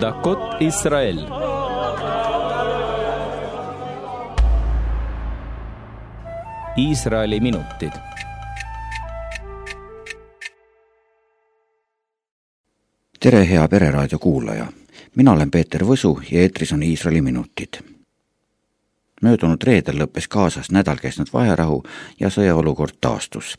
דקות ישראל Iisraeli minutid. tere, hea Pereraadio kuulaja. mina olen Peeter Võsu ja eetris on Iisraeli minutid. möödunud reedel lõppes Gazas nädal kestnud vaherahu ja sõjaolukord taastus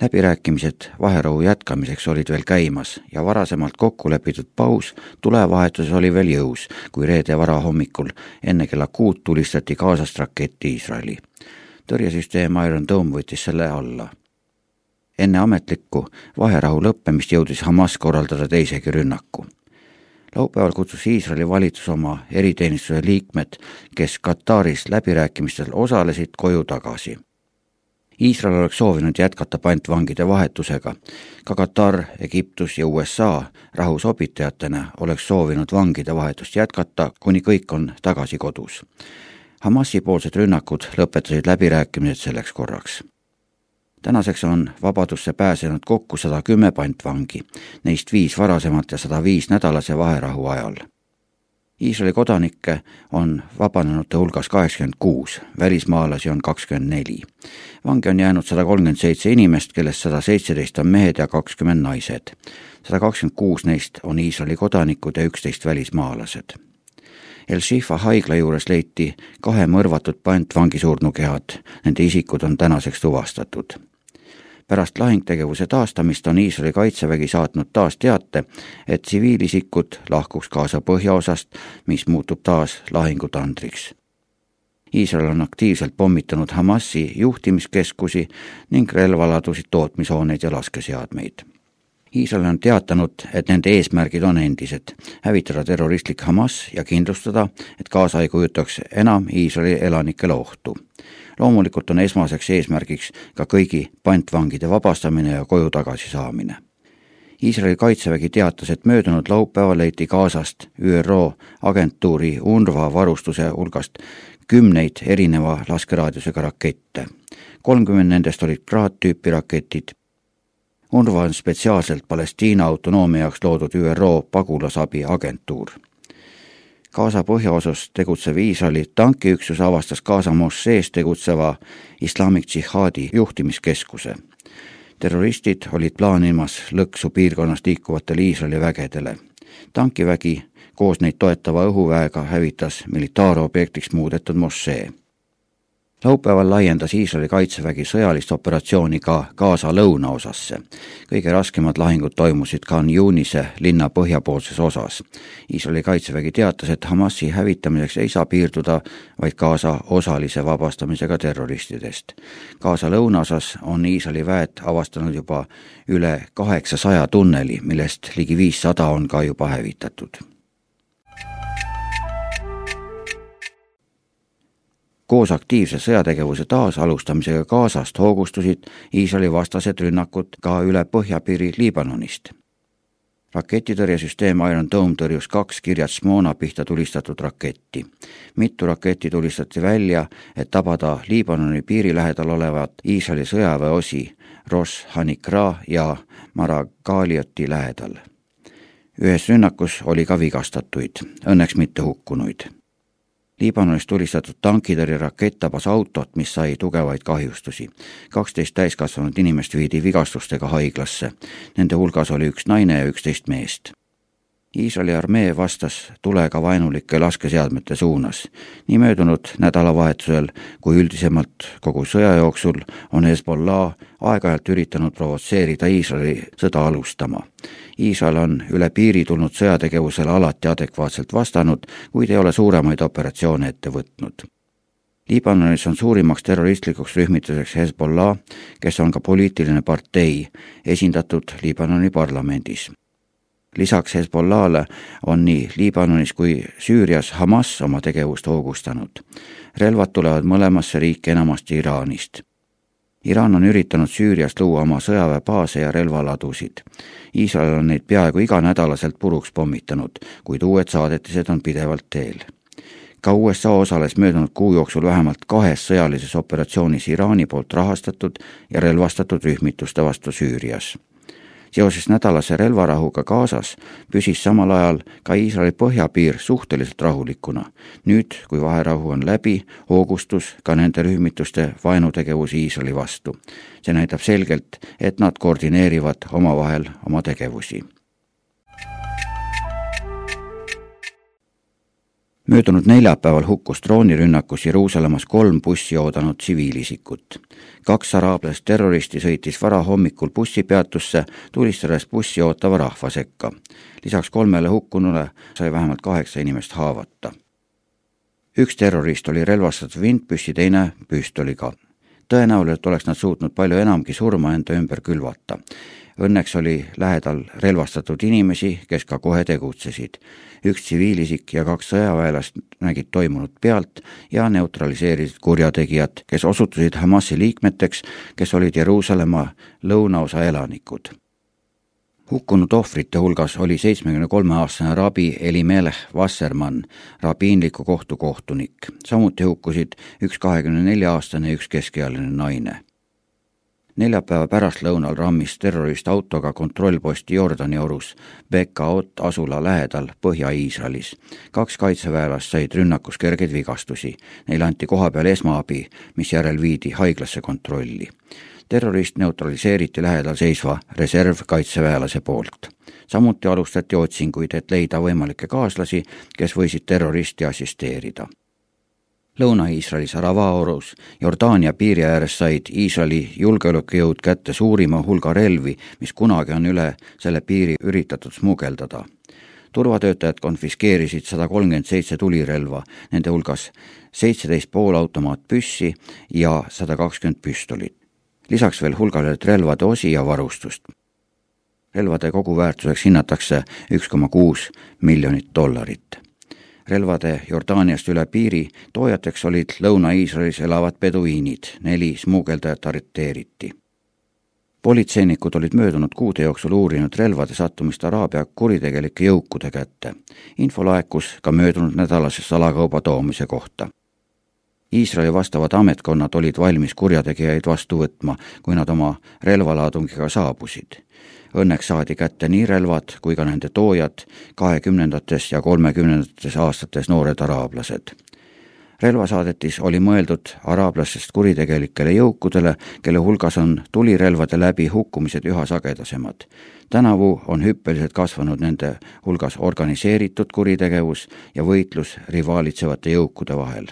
läbirääkimised vaherahu jätkamiseks olid veel käimas ja varasemalt kokku lepitud paus tulevahetuses oli veel jõus, kui reede varahommikul enne kella kuut tulistati Gazast raketti Iisraeli. tõrjesüsteem Iron Dome võttis selle alla. enne ametlikku vaherahu lõppemist jõudis Hamas korraldada teisegi rünnaku laupäeval kutsus Iisraeli valitsus oma eriteenistuse liikmed, kes Kataris läbirääkimistel osalesid, koju tagasi Iisrael oleks soovinud jätkata pantvangide vahetusega. ka Katar, Egiptus ja USA rahusobitajatena oleks soovinud vangide vahetust jätkata, kuni kõik on tagasi kodus. Hamasi poolsed rünnakud lõpetasid läbirääkimised selleks korraks. tänaseks on vabadusse pääsenud kokku sada kümme pantvangi, neist viis varasemalt ja sada viis nädalase vaherahu ajal Iisraeli kodanikke on vabanenute hulgas kaheksakümmend kuus, välismaalasi on kakskümmend neli. vangi on jäänud sada kolmkümmend seitse inimest, kellest sada seitseteist on mehed ja kakskümmend naised. sada kakskümmend kuus neist on Iisraeli kodanikud ja üksteist välismaalased. El-Shifa haigla juures leiti kahe mõrvatud pantvangi surnukehad, nende isikud on tänaseks tuvastatud pärast lahingtegevuse taastamist on Iisraeli kaitsevägi saatnud taas teate, et tsiviilisikud lahkuks Gaza põhjaosast, mis muutub taas lahingutandriks. Iisrael on aktiivselt pommitanud Hamasi juhtimiskeskusi ning relvaladusid, tootmishooneid ja laskeseadmeid Iisrael on teatanud, et nende eesmärgid on endised, hävitada terroristlik Hamas ja kindlustada, et Gaza ei kujutaks enam Iisraeli elanikele ohtu. Loomulikult on esmaseks eesmärgiks ka kõigi pantvangide vabastamine ja koju tagasisaamine. Iisraeli kaitsevägi teatas, et möödunud laupäeval leiti Gazast ÜRO agentuuri UNRWA varustuse hulgast kümneid erineva laskeraadiusega rakette. kolmkümmend nendest olid Grad-tüüpi raketid, UNRWA on spetsiaalselt Palestiina autonoomia jaoks loodud ÜRO pagulasabi agentuur. Gaza põhjaosas tegutsev Iisraeli tankiüksus avastas Gaza mossees tegutseva Islamic Džihaadi juhtimiskeskuse. terroristid olid plaanimas lõksu piirkonnas liikuvatele Iisraeli vägedele. tankivägi koos neid toetava õhuväega hävitas militaarobjektiks muudetud mossee laupäeval laiendas Iisraeli kaitsevägi sõjalist operatsiooni ka Gaza lõunaosasse. kõige raskemad lahingud toimusid Khan Yunise linna põhjapoolses osas. Iisraeli kaitsevägi teatas, et Hamasi hävitamiseks ei saa piirduda vaid Gaza osalise vabastamisega terroristidest. Gaza lõunaosas on Iisraeli väed avastanud juba üle kaheksasaja tunneli, millest ligi viissada on ka juba hävitatud koos aktiivse sõjategevuse taasalustamisega Gazast hoogustusid Iisraeli vastased rünnakud ka üle põhjapiiri Liibanonist. raketitõrjesüsteem Iron Dome tõrjus kaks Kirjat Šmoona pihta tulistatud raketti. mitu raketti tulistati välja, et tabada Liibanoni piiri lähedal olevat Iisraeli sõjaväeosi Rosh Hanikra ja Maragalioti lähedal. ühes rünnakus oli ka vigastatuid, õnneks mitte hukkunuid Liibanonis tulistatud tankitõrjerakett tabas autot, mis sai tugevaid kahjustusi. kaksteist täiskasvanud inimest viidi vigastustega haiglasse. Nende hulgas oli üks naine ja üksteist meest Iisraeli armee vastas tulega vaenulike laskeseadmete suunas. nii möödunud nädalavahetusel kui üldisemalt kogu sõja jooksul on Hezbollah aeg-ajalt üritanud provotseerida Iisraeli sõda alustama. Iisrael on üle piiri tulnud sõjategevusele alati adekvaatselt vastanud, kuid ei ole suuremaid operatsioone ette võtnud. Liibanonis on suurimaks terroristlikuks rühmituseks Hezbollah, kes on ka poliitiline partei, esindatud Liibanoni parlamendis lisaks Hezbollah'le on nii Liibanonis kui Süürias Hamas oma tegevust hoogustanud. relvad tulevad mõlemasse riiki enamasti Iraanist. Iraan on üritanud Süürias luua oma sõjaväebaase ja relvaladusid. Iisrael on neid peaaegu iganädalaselt puruks pommitanud, kuid uued saadetised on pidevalt teel ka USA osales möödunud kuu jooksul vähemalt kahes sõjalises operatsioonis Iraani poolt rahastatud ja relvastatud rühmituste vastu Süürias seoses nädalase relvarahuga Gazas püsis samal ajal ka Iisraeli põhjapiir suhteliselt rahulikuna. nüüd, kui vaherahu on läbi, hoogustus ka nende rühmituste vaenutegevus Iisraeli vastu. see näitab selgelt, et nad koordineerivad omavahel oma tegevusi möödunud neljapäeval hukkus droonirünnakus Jeruusalemmas kolm bussi oodanud tsiviilisikut. kaks araablast terroristi sõitis varahommikul bussipeatusse, tulistades bussi ootava rahva sekka. lisaks kolmele hukkunule sai vähemalt kaheksa inimest haavata. üks terrorist oli relvastatud vintpüssi, teine püstoliga. Tõenäoliselt oleks nad suutnud palju enamgi surma enda ümber külvata Õnneks oli lähedal relvastatud inimesi, kes ka kohe tegutsesid. üks tsiviilisik ja kaks sõjaväelast nägid toimunut pealt ja neutraliseerisid kurjategijad, kes osutusid Hamasi liikmeteks, kes olid Jeruusalemma lõunaosa elanikud hukkunud ohvrite hulgas oli seitsmekümne kolme aastane rabi Elimelech Wassermann, rabiinliku kohtu kohtunik. samuti hukkusid üks kahekümne nelja aastane ja üks keskealine naine neljapäeva pärastlõunal rammis terrorist autoga kontrollposti Jordani orus Bekaot asula lähedal Põhja-Iisraelis. kaks kaitseväelast said rünnakus kergeid vigastusi. Neile anti kohapeal esmaabi, misjärel viidi haiglasse kontrolli. terrorist neutraliseeriti lähedal seisva reservkaitseväelase poolt. samuti alustati otsinguid, et leida võimalikke kaaslasi, kes võisid terroristi assisteerida Lõuna-Iisraelis Aravaorus Jordaania piiri ääres said Iisraeli julgeolekujõud kätte suurima hulga relvi, mis kunagi on üle selle piiri üritatud smugeldada. turvatöötajad konfiskeerisid sada kolmkümmend seitse tulirelva, nende hulgas seitseteist poolautomaatpüssi ja sada kakskümmend püstolit. lisaks veel hulgaliselt relvade osi ja varustust. relvade koguväärtuseks hinnatakse üks koma kuus miljonit dollarit relvade Jordaaniast üle piiri toojateks olid Lõuna-Iisraelis elavad peduiinid, neli smuugeldajat arreteeriti. politseinikud olid möödunud kuude jooksul uurinud relvade sattumist Araabia kuritegelike jõukude kätte. info laekus ka möödunud nädalase salakauba toomise kohta Iisraeli vastavad ametkonnad olid valmis kurjategijaid vastu võtma, kui nad oma relvalaadungiga saabusid Õnneks saadi kätte nii relvad kui ka nende toojad, kahekümnendates ja kolmekümnendates aastates noored araablased relvasaadetis oli mõeldud araablastest kuritegelikele jõukudele, kelle hulgas on tulirelvade läbi hukkumised üha sagedasemad. tänavu on hüppeliselt kasvanud nende hulgas organiseeritud kuritegevus ja võitlus rivaalitsevate jõukude vahel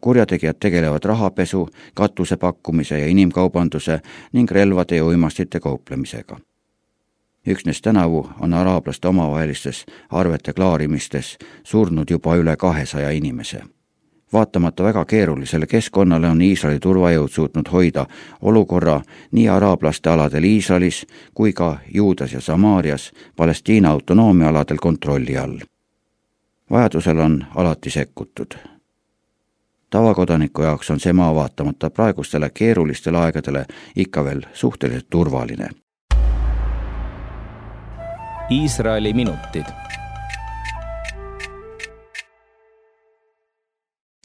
kurjategijad tegelevad rahapesu, katuse pakkumise ja inimkaubanduse ning relvade ja uimastite kauplemisega. üksnes tänavu on araablaste omavahelistes arvete klaarimistes surnud juba üle kahesaja inimese. vaatamata väga keerulisele keskkonnale on Iisraeli turvajõud suutnud hoida olukorra nii araablaste aladel Iisraelis kui ka Juudas ja Samaarias Palestiina autonoomiaaladel kontrolli all. vajadusel on alati sekkutud tavakodaniku jaoks on see maa vaatamata praegustele keerulistele aegadele ikka veel suhteliselt turvaline. Iisraeli minutid.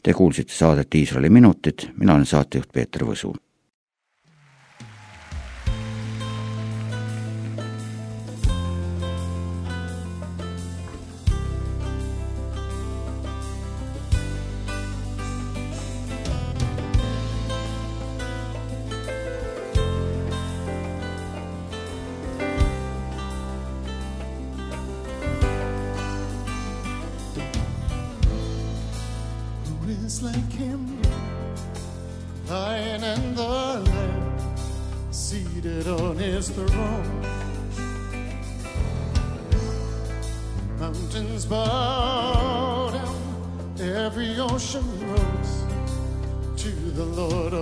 Te kuulsite saadet Iisraeli minutid, mina olen saatejuht Peeter Võsu is like him, lion and the lamb, seated on his throne. Mountains bow down, every ocean rose to the Lord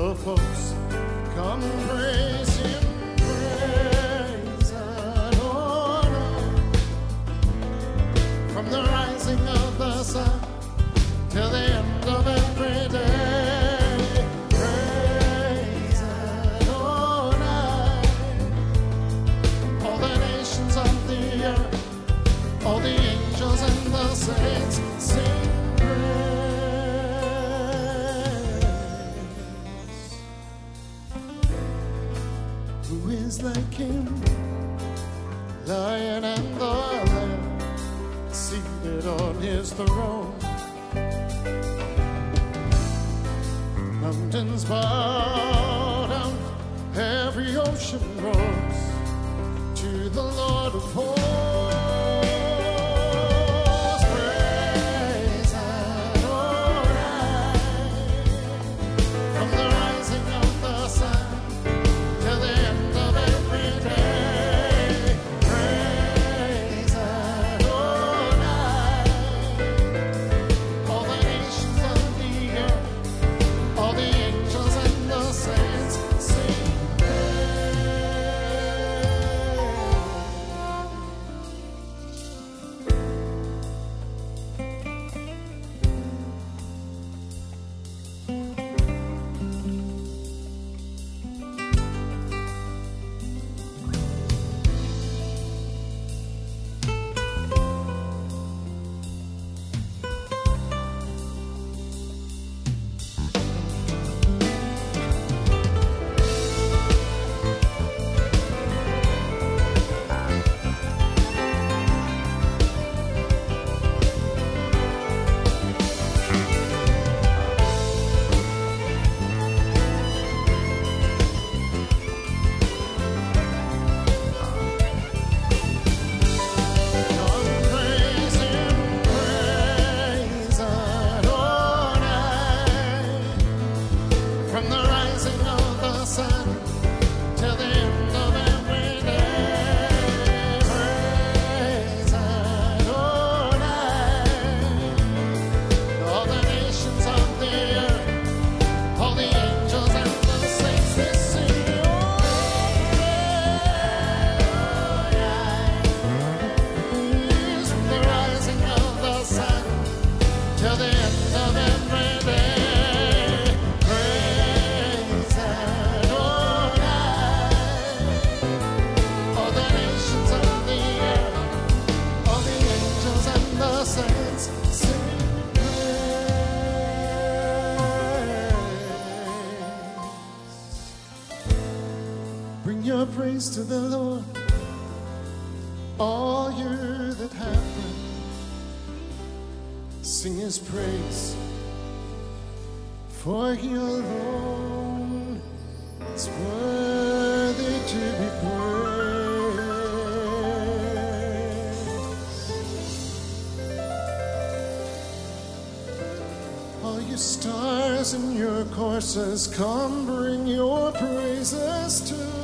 him, Lion and the Lamb, seated on his throne. Mountains bow down, every ocean roars to the Lord of hosts. Your praise to the Lord all you that have breath, sing his praise, for he alone is worthy to be praised. All you stars in your courses, come bring your praises to